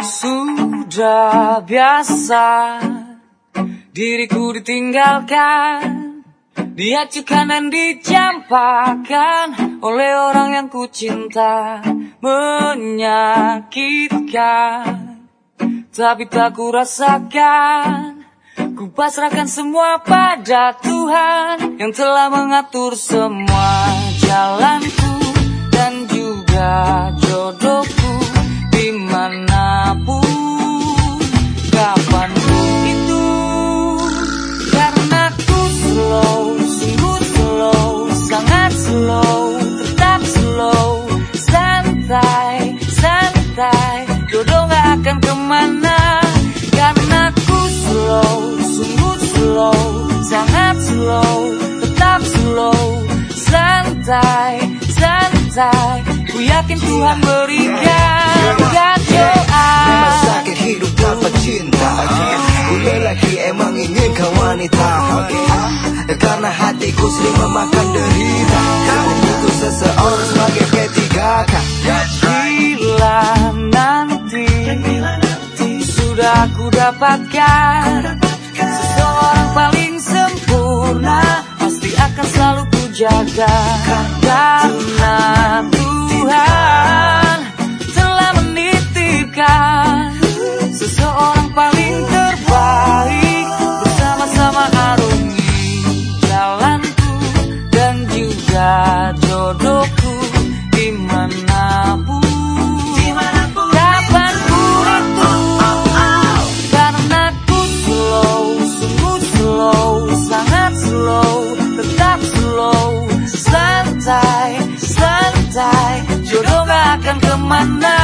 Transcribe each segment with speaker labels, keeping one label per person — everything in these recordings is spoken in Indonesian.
Speaker 1: Sudah biasa diriku ditinggalkan Diacukan dan dicampakan oleh orang yang ku cinta Menyakitkan tapi tak ku rasakan Pasrahkan semua pada Tuhan Yang telah mengatur semua jalanku Santai Santai Ku yakin Tuhan berikan doa.
Speaker 2: Memang sakit hidup tanpa cinta. Ku lelaki emang ingin kau wanita Karena hatiku sering memakan derita. Kau butuh seseorang sebagai P3K
Speaker 1: Bila nanti Sudah aku dapatkan selalu ku slow Santai Santai. Jodoh gak akan ke mana.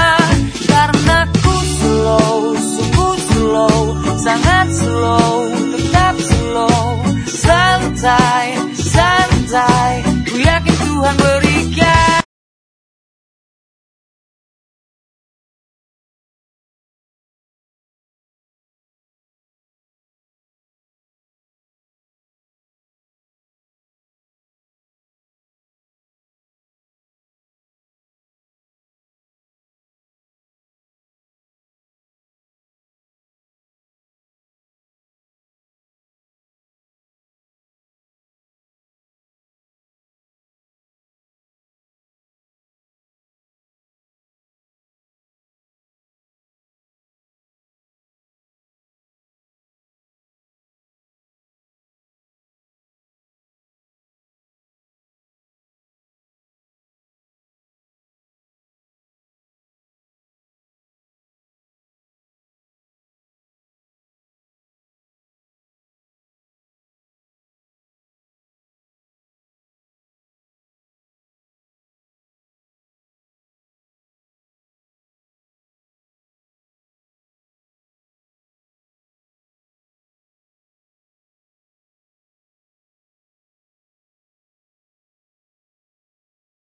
Speaker 1: Karena ku slow Sungguh slow Sangat slow Tetap slow. Santai Santai. Ku yakin Tuhan berikan